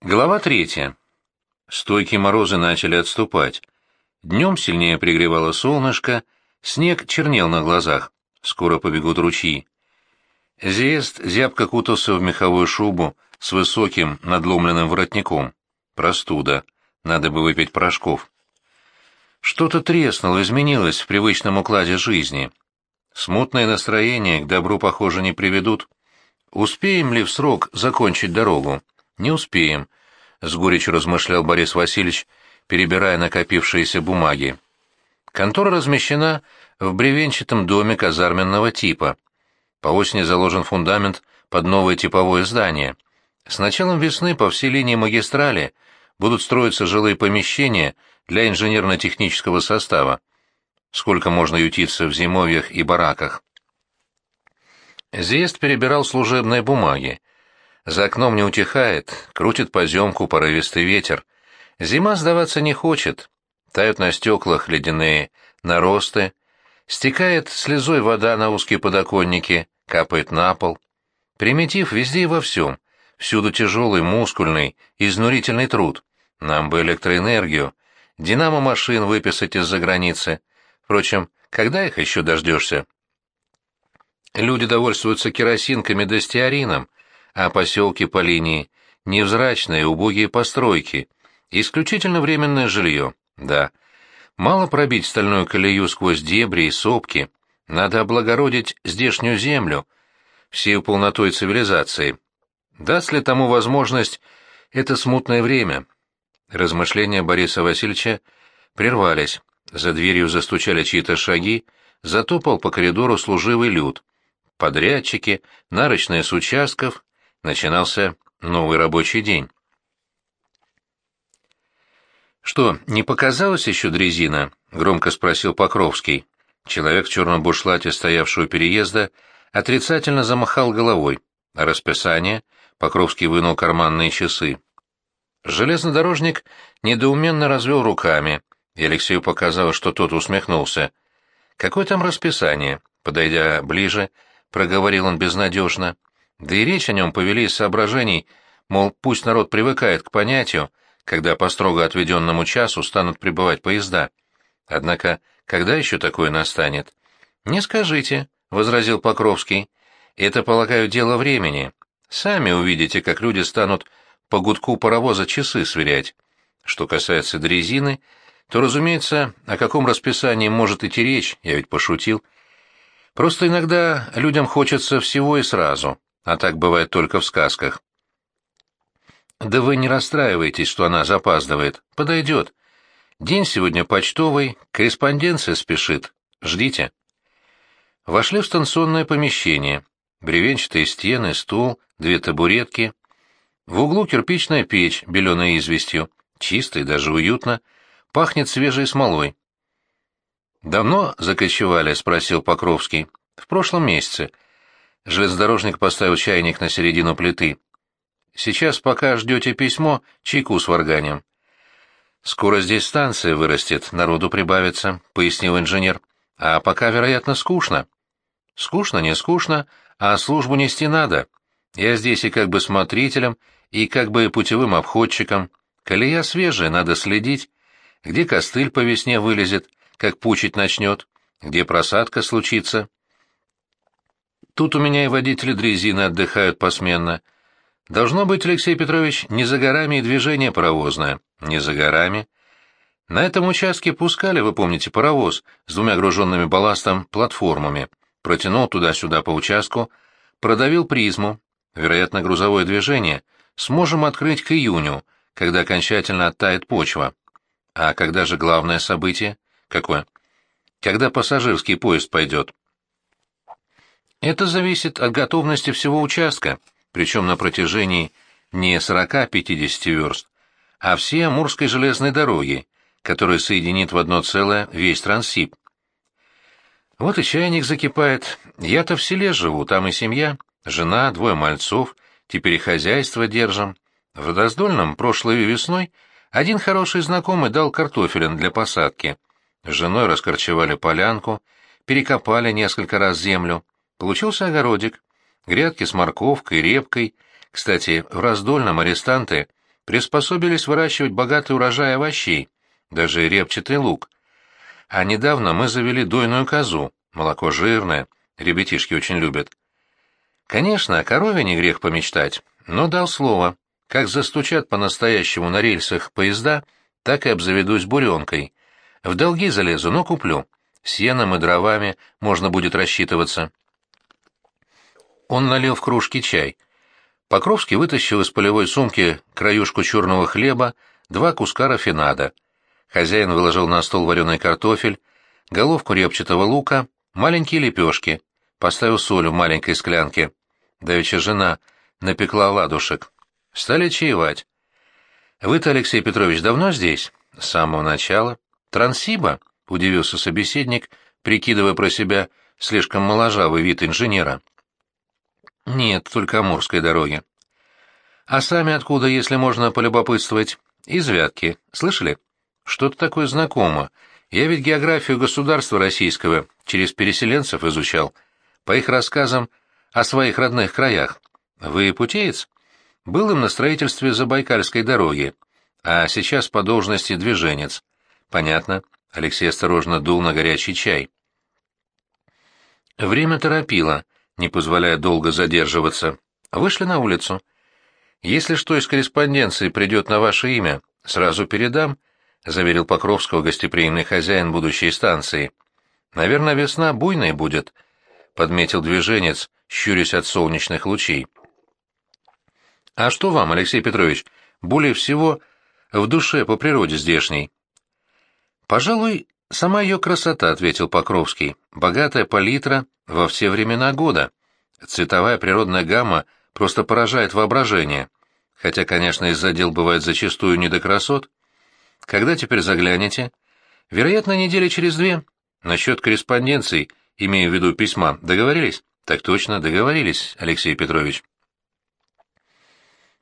Глава третья. Стойкие морозы начали отступать. Днем сильнее пригревало солнышко, снег чернел на глазах. Скоро побегут ручьи. Зест зябко кутался в меховую шубу с высоким надломленным воротником. Простуда. Надо бы выпить порошков. Что-то треснуло, изменилось в привычном укладе жизни. Смутное настроение к добру, похоже, не приведут. Успеем ли в срок закончить дорогу? Не успеем, — с горечью размышлял Борис Васильевич, перебирая накопившиеся бумаги. Контора размещена в бревенчатом доме казарменного типа. По осени заложен фундамент под новое типовое здание. С началом весны по всей линии магистрали будут строиться жилые помещения для инженерно-технического состава. Сколько можно ютиться в зимовьях и бараках? Зест перебирал служебные бумаги. За окном не утихает, крутит поземку порывистый ветер. Зима сдаваться не хочет. Тают на стеклах ледяные наросты. Стекает слезой вода на узкие подоконники, капает на пол. Примитив везде и во всем. Всюду тяжелый, мускульный, изнурительный труд. Нам бы электроэнергию. Динамо машин выписать из-за границы. Впрочем, когда их еще дождешься? Люди довольствуются керосинками да стеарином, а поселки по линии — невзрачные, убогие постройки, исключительно временное жилье, да. Мало пробить стальную колею сквозь дебри и сопки, надо облагородить здешнюю землю, всей полнотой цивилизации. Даст ли тому возможность это смутное время? Размышления Бориса Васильевича прервались. За дверью застучали чьи-то шаги, затопал по коридору служивый люд. Подрядчики, нарочные с участков, начинался новый рабочий день. «Что, не показалось еще дрезина?» — громко спросил Покровский. Человек в черном бушлате, стоявший у переезда, отрицательно замахал головой. Расписание Покровский вынул карманные часы. Железнодорожник недоуменно развел руками, и Алексею показалось, что тот усмехнулся. «Какое там расписание?» Подойдя ближе, проговорил он безнадежно. Да и речь о нем повели из соображений, мол, пусть народ привыкает к понятию, когда по строго отведенному часу станут прибывать поезда. Однако, когда еще такое настанет? «Не скажите», — возразил Покровский. «Это, полагаю, дело времени. Сами увидите, как люди станут по гудку паровоза часы сверять. Что касается дрезины, то, разумеется, о каком расписании может идти речь, я ведь пошутил. Просто иногда людям хочется всего и сразу а так бывает только в сказках. Да вы не расстраивайтесь, что она запаздывает. Подойдет. День сегодня почтовый, корреспонденция спешит. Ждите. Вошли в станционное помещение. Бревенчатые стены, стул, две табуретки. В углу кирпичная печь, беленая известью. Чисто и даже уютно. Пахнет свежей смолой. «Давно закочевали?» — спросил Покровский. «В прошлом месяце. Железнодорожник поставил чайник на середину плиты. «Сейчас, пока ждете письмо, чайку с варганем». «Скоро здесь станция вырастет, народу прибавится», — пояснил инженер. «А пока, вероятно, скучно». «Скучно, не скучно, а службу нести надо. Я здесь и как бы смотрителем, и как бы путевым обходчиком. Колея свежая, надо следить. Где костыль по весне вылезет, как пучить начнет, где просадка случится». Тут у меня и водители дрезины отдыхают посменно. Должно быть, Алексей Петрович, не за горами и движение паровозное. Не за горами. На этом участке пускали, вы помните, паровоз с двумя груженными балластом платформами. Протянул туда-сюда по участку, продавил призму. Вероятно, грузовое движение сможем открыть к июню, когда окончательно оттает почва. А когда же главное событие? Какое? Когда пассажирский поезд пойдет. Это зависит от готовности всего участка, причем на протяжении не 40-50 верст, а всей Амурской железной дороги, которая соединит в одно целое весь Транссиб. Вот и чайник закипает. Я-то в селе живу, там и семья, жена, двое мальцов, теперь и хозяйство держим. В Раздольном прошлой весной один хороший знакомый дал картофелин для посадки. С женой раскорчевали полянку, перекопали несколько раз землю, Получился огородик. Грядки с морковкой, репкой. Кстати, в раздольном арестанты приспособились выращивать богатый урожай овощей, даже репчатый лук. А недавно мы завели дойную козу, молоко жирное, ребятишки очень любят. Конечно, о корове не грех помечтать, но дал слово, как застучат по-настоящему на рельсах поезда, так и обзаведусь буренкой. В долги залезу, но куплю. Сеном и дровами можно будет рассчитываться. Он налил в кружки чай. Покровский вытащил из полевой сумки краюшку черного хлеба, два куска рафинада. Хозяин выложил на стол вареный картофель, головку репчатого лука, маленькие лепешки, поставил соль в маленькой склянке. Давеча жена напекла ладушек. Стали чаевать. «Вы-то, Алексей Петрович, давно здесь?» «С самого начала». «Трансиба?» — удивился собеседник, прикидывая про себя слишком моложавый вид инженера. Нет, только Амурской дороги. А сами откуда, если можно полюбопытствовать? Из Вятки. Слышали? Что-то такое знакомо. Я ведь географию государства российского через переселенцев изучал. По их рассказам о своих родных краях. Вы путеец? Был им на строительстве Забайкальской дороги, а сейчас по должности движенец. Понятно. Алексей осторожно дул на горячий чай. Время торопило не позволяя долго задерживаться, вышли на улицу. «Если что из корреспонденции придет на ваше имя, сразу передам», — заверил Покровского гостеприимный хозяин будущей станции. «Наверное, весна буйной будет», — подметил движенец, щурясь от солнечных лучей. «А что вам, Алексей Петрович, более всего в душе по природе здешней?» «Пожалуй, сама ее красота», — ответил Покровский. «Богатая палитра, во все времена года. Цветовая природная гамма просто поражает воображение, хотя, конечно, из-за дел бывает зачастую не до красот. Когда теперь заглянете? Вероятно, недели через две. Насчет корреспонденций, имея в виду письма, договорились? Так точно, договорились, Алексей Петрович.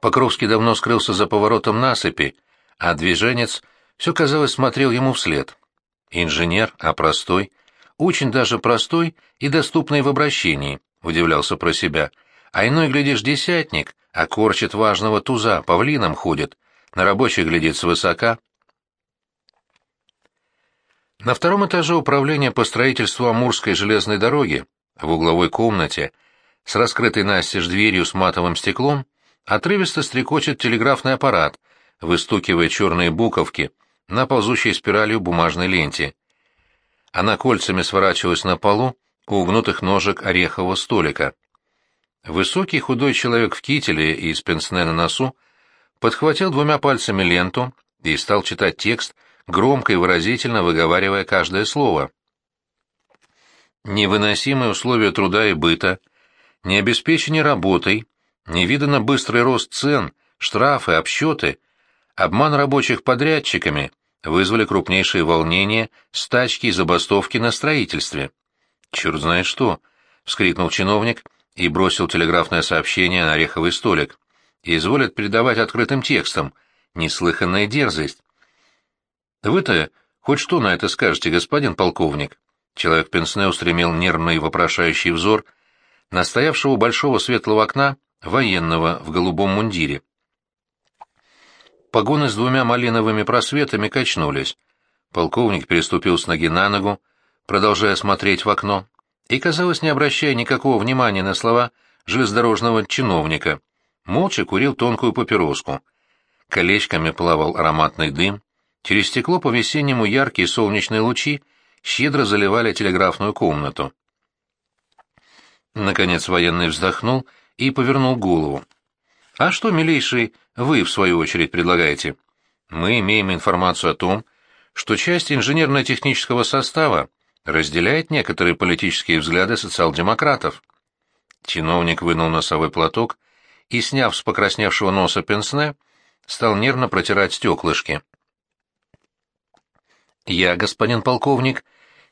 Покровский давно скрылся за поворотом насыпи, а движенец все, казалось, смотрел ему вслед. Инженер, а простой, очень даже простой и доступный в обращении, удивлялся про себя. А иной, глядишь, десятник, а корчит важного туза, павлином ходит, на рабочий глядит свысока. На втором этаже управления по строительству Амурской железной дороги, в угловой комнате, с раскрытой настежь дверью с матовым стеклом, отрывисто стрекочет телеграфный аппарат, выстукивая черные буковки на ползущей спиралью бумажной ленте. Она кольцами сворачивалась на полу у угнутых ножек орехового столика. Высокий худой человек в кителе и с пенсне на носу подхватил двумя пальцами ленту и стал читать текст, громко и выразительно выговаривая каждое слово. Невыносимые условия труда и быта, необеспечение работой, невиданно быстрый рост цен, штрафы, обсчеты, обман рабочих подрядчиками, вызвали крупнейшие волнения, стачки и забастовки на строительстве. «Черт знает что!» — вскрикнул чиновник и бросил телеграфное сообщение на ореховый столик. «Изволят передавать открытым текстом. Неслыханная дерзость!» «Вы-то хоть что на это скажете, господин полковник?» Человек Пенсне устремил нервный вопрошающий взор на стоявшего у большого светлого окна военного в голубом мундире. Погоны с двумя малиновыми просветами качнулись. Полковник переступил с ноги на ногу, продолжая смотреть в окно, и, казалось, не обращая никакого внимания на слова железнодорожного чиновника, молча курил тонкую папироску. Колечками плавал ароматный дым, через стекло по-весеннему яркие солнечные лучи щедро заливали телеграфную комнату. Наконец военный вздохнул и повернул голову. А что, милейший, вы, в свою очередь, предлагаете? Мы имеем информацию о том, что часть инженерно-технического состава разделяет некоторые политические взгляды социал-демократов. Чиновник вынул носовой платок и, сняв с покрасневшего носа пенсне, стал нервно протирать стеклышки. «Я, господин полковник,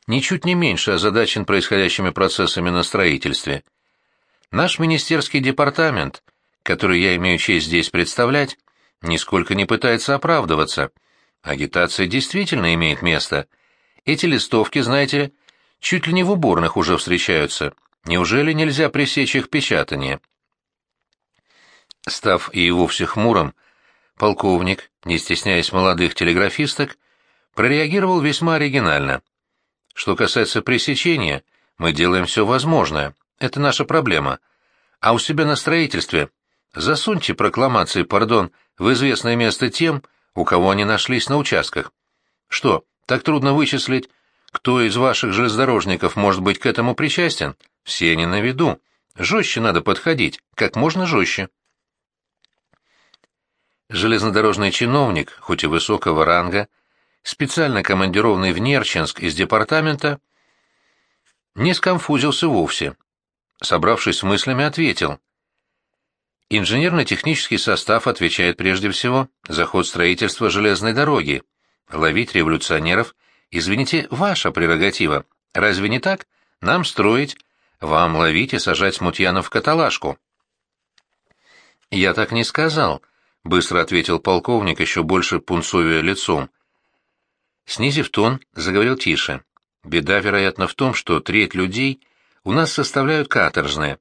ничуть не меньше озадачен происходящими процессами на строительстве. Наш министерский департамент — который я имею честь здесь представлять, нисколько не пытается оправдываться. Агитация действительно имеет место. Эти листовки, знаете, чуть ли не в уборных уже встречаются. Неужели нельзя пресечь их печатание? Став и вовсе хмурым, полковник, не стесняясь молодых телеграфисток, прореагировал весьма оригинально. Что касается пресечения, мы делаем все возможное. Это наша проблема. А у себя на строительстве засуньте прокламации, пардон, в известное место тем, у кого они нашлись на участках. Что, так трудно вычислить, кто из ваших железнодорожников может быть к этому причастен? Все они на виду. Жестче надо подходить, как можно жестче. Железнодорожный чиновник, хоть и высокого ранга, специально командированный в Нерчинск из департамента, не сконфузился вовсе. Собравшись с мыслями, ответил. Инженерно-технический состав отвечает прежде всего за ход строительства железной дороги. Ловить революционеров, извините, ваша прерогатива. Разве не так? Нам строить, вам ловить и сажать смутьянов в каталажку. Я так не сказал, — быстро ответил полковник, еще больше пунцовия лицом. Снизив тон, заговорил тише. Беда, вероятно, в том, что треть людей у нас составляют каторжные.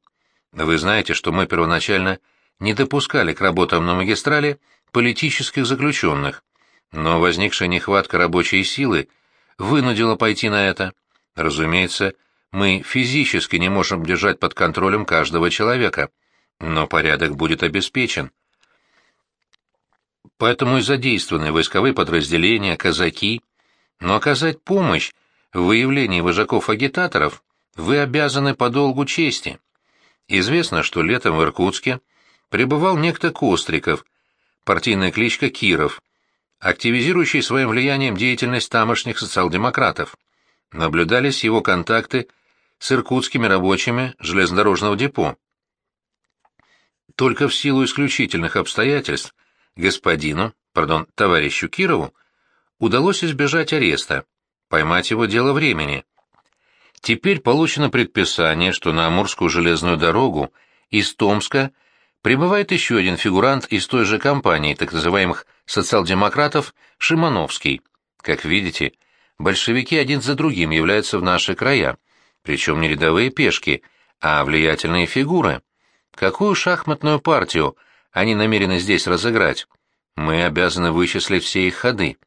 Вы знаете, что мы первоначально не допускали к работам на магистрали политических заключенных, но возникшая нехватка рабочей силы вынудила пойти на это. Разумеется, мы физически не можем держать под контролем каждого человека, но порядок будет обеспечен. Поэтому и задействованы войсковые подразделения, казаки, но оказать помощь в выявлении вожаков-агитаторов вы обязаны по долгу чести. Известно, что летом в Иркутске пребывал некто Костриков, партийная кличка Киров, активизирующий своим влиянием деятельность тамошних социал-демократов. Наблюдались его контакты с иркутскими рабочими железнодорожного депо. Только в силу исключительных обстоятельств господину, пардон, товарищу Кирову, удалось избежать ареста, поймать его дело времени. Теперь получено предписание, что на Амурскую железную дорогу из Томска прибывает еще один фигурант из той же компании, так называемых социал-демократов, Шимановский. Как видите, большевики один за другим являются в наши края, причем не рядовые пешки, а влиятельные фигуры. Какую шахматную партию они намерены здесь разыграть? Мы обязаны вычислить все их ходы.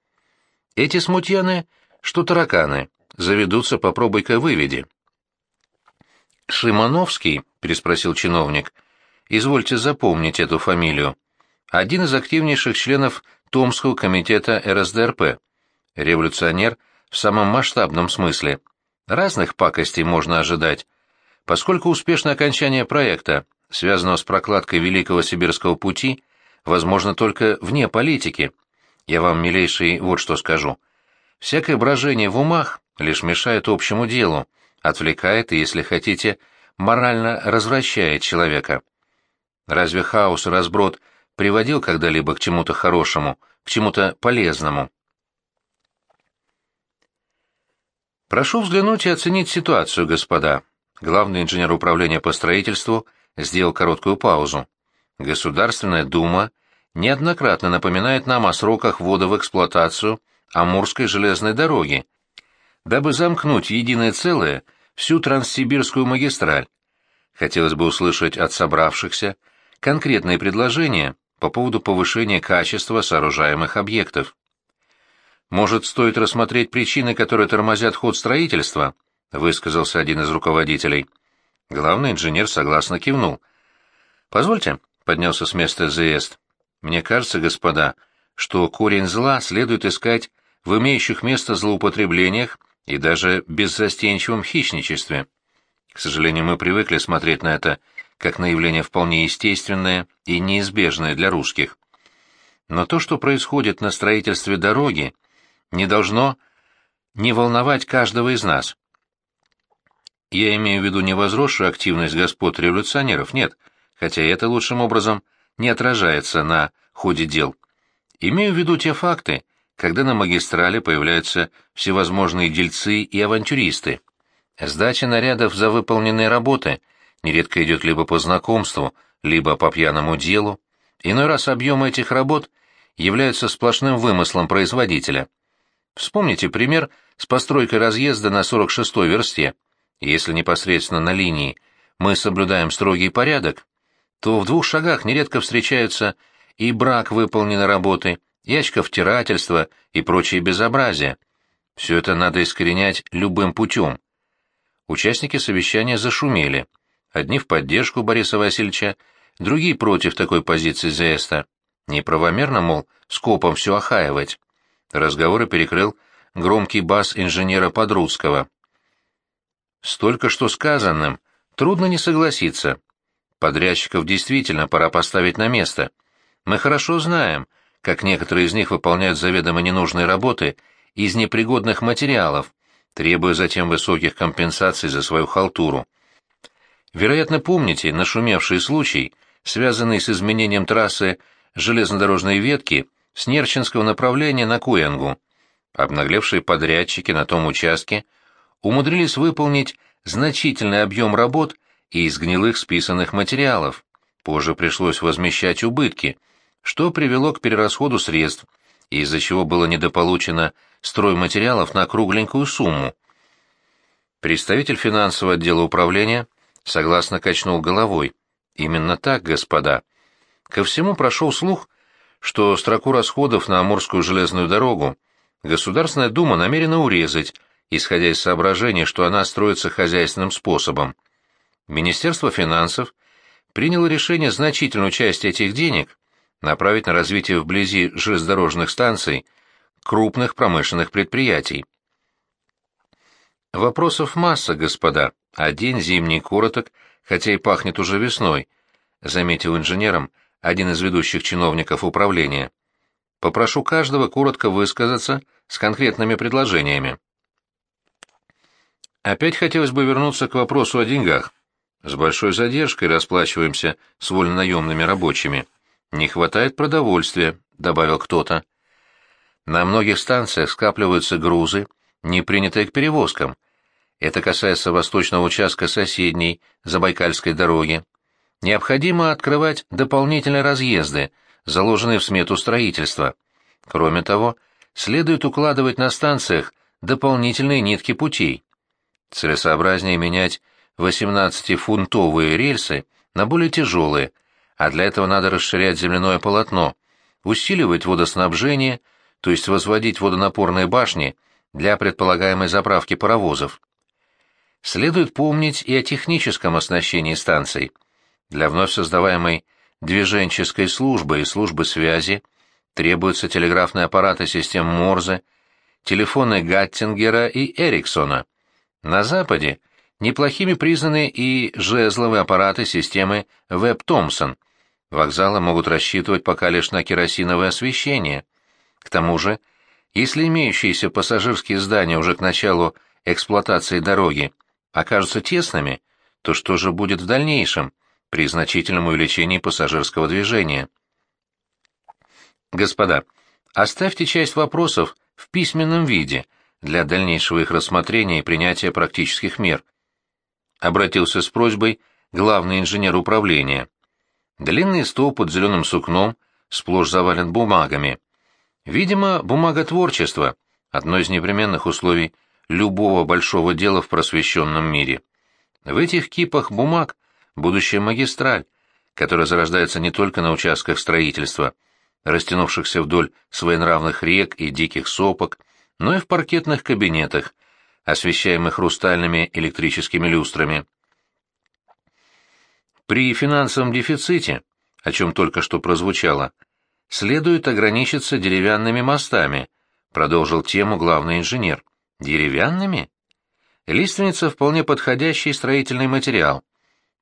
Эти смутьяны, что тараканы, заведутся, попробуй-ка выведи. «Шимановский?» — переспросил чиновник. «Извольте запомнить эту фамилию. Один из активнейших членов Томского комитета РСДРП. Революционер в самом масштабном смысле. Разных пакостей можно ожидать. Поскольку успешное окончание проекта, связанного с прокладкой Великого Сибирского пути, возможно только вне политики, я вам, милейший, вот что скажу. Всякое брожение в умах лишь мешает общему делу, отвлекает и, если хотите, морально развращает человека. Разве хаос и разброд приводил когда-либо к чему-то хорошему, к чему-то полезному? Прошу взглянуть и оценить ситуацию, господа. Главный инженер управления по строительству сделал короткую паузу. Государственная дума неоднократно напоминает нам о сроках ввода в эксплуатацию Амурской железной дороги, дабы замкнуть единое целое всю Транссибирскую магистраль. Хотелось бы услышать от собравшихся конкретные предложения по поводу повышения качества сооружаемых объектов. Может, стоит рассмотреть причины, которые тормозят ход строительства, высказался один из руководителей. Главный инженер согласно кивнул. Позвольте, поднялся с места Зеест. Мне кажется, господа, что корень зла следует искать в имеющих место злоупотреблениях и даже беззастенчивом хищничестве. К сожалению, мы привыкли смотреть на это как на явление вполне естественное и неизбежное для русских. Но то, что происходит на строительстве дороги, не должно не волновать каждого из нас. Я имею в виду не возросшую активность господ революционеров, нет, хотя это лучшим образом не отражается на ходе дел. Имею в виду те факты, когда на магистрали появляются всевозможные дельцы и авантюристы. Сдача нарядов за выполненные работы нередко идет либо по знакомству, либо по пьяному делу. Иной раз объемы этих работ являются сплошным вымыслом производителя. Вспомните пример с постройкой разъезда на 46-й версте. Если непосредственно на линии мы соблюдаем строгий порядок, то в двух шагах нередко встречаются и брак выполненной работы, и очковтирательство, и прочие безобразия. Все это надо искоренять любым путем. Участники совещания зашумели. Одни в поддержку Бориса Васильевича, другие против такой позиции Зеста. Неправомерно, мол, скопом все охаивать. Разговоры перекрыл громкий бас инженера Подрудского. Столько что сказанным, трудно не согласиться. Подрядчиков действительно пора поставить на место. Мы хорошо знаем, как некоторые из них выполняют заведомо ненужные работы из непригодных материалов, требуя затем высоких компенсаций за свою халтуру. Вероятно, помните нашумевший случай, связанный с изменением трассы железнодорожной ветки с Нерчинского направления на Куэнгу. Обнаглевшие подрядчики на том участке умудрились выполнить значительный объем работ из гнилых списанных материалов. Позже пришлось возмещать убытки, что привело к перерасходу средств, из-за чего было недополучено стройматериалов на кругленькую сумму. Представитель финансового отдела управления согласно качнул головой. Именно так, господа. Ко всему прошел слух, что строку расходов на Амурскую железную дорогу Государственная Дума намерена урезать, исходя из соображения, что она строится хозяйственным способом. Министерство финансов приняло решение значительную часть этих денег направить на развитие вблизи железнодорожных станций крупных промышленных предприятий. Вопросов масса, господа. Один зимний короток, хотя и пахнет уже весной, заметил инженером один из ведущих чиновников управления. Попрошу каждого коротко высказаться с конкретными предложениями. Опять хотелось бы вернуться к вопросу о деньгах. С большой задержкой расплачиваемся с вольнонаемными рабочими. Не хватает продовольствия, добавил кто-то. На многих станциях скапливаются грузы, не принятые к перевозкам. Это касается восточного участка соседней Забайкальской дороги. Необходимо открывать дополнительные разъезды, заложенные в смету строительства. Кроме того, следует укладывать на станциях дополнительные нитки путей. Целесообразнее менять 18-фунтовые рельсы на более тяжелые, а для этого надо расширять земляное полотно, усиливать водоснабжение, то есть возводить водонапорные башни для предполагаемой заправки паровозов. Следует помнить и о техническом оснащении станций. Для вновь создаваемой движенческой службы и службы связи требуются телеграфные аппараты систем Морзе, телефоны Гаттингера и Эриксона. На Западе неплохими признаны и жезловые аппараты системы Веб-Томпсон. Вокзалы могут рассчитывать пока лишь на керосиновое освещение. К тому же, если имеющиеся пассажирские здания уже к началу эксплуатации дороги окажутся тесными, то что же будет в дальнейшем при значительном увеличении пассажирского движения? Господа, оставьте часть вопросов в письменном виде для дальнейшего их рассмотрения и принятия практических мер. Обратился с просьбой главный инженер управления. Длинный стол под зеленым сукном сплошь завален бумагами. Видимо, бумага творчества — одно из непременных условий любого большого дела в просвещенном мире. В этих кипах бумаг будущая магистраль, которая зарождается не только на участках строительства, растянувшихся вдоль своенравных рек и диких сопок, но и в паркетных кабинетах, освещаемых хрустальными электрическими люстрами. При финансовом дефиците, о чем только что прозвучало, следует ограничиться деревянными мостами, продолжил тему главный инженер. Деревянными? Лиственница вполне подходящий строительный материал.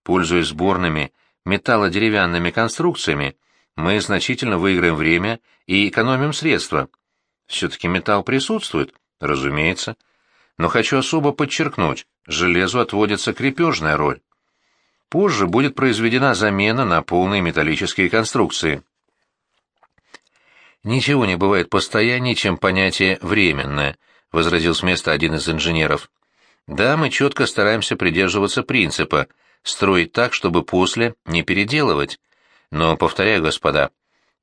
Пользуясь сборными металлодеревянными конструкциями, мы значительно выиграем время и экономим средства. Все-таки металл присутствует, разумеется. Но хочу особо подчеркнуть, железу отводится крепежная роль. Позже будет произведена замена на полные металлические конструкции. Ничего не бывает постояннее, чем понятие «временное», — возразил с места один из инженеров. «Да, мы четко стараемся придерживаться принципа строить так, чтобы после не переделывать. Но, повторяю, господа,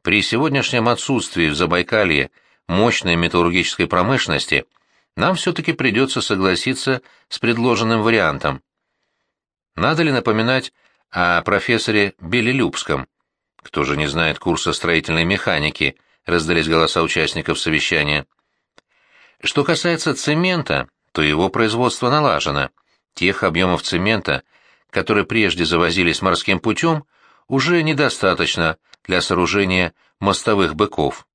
при сегодняшнем отсутствии в Забайкалье мощной металлургической промышленности нам все-таки придется согласиться с предложенным вариантом. Надо ли напоминать о профессоре Белелюбском, Кто же не знает курса строительной механики? Раздались голоса участников совещания. Что касается цемента, то его производство налажено. Тех объемов цемента, которые прежде завозились морским путем, уже недостаточно для сооружения мостовых быков.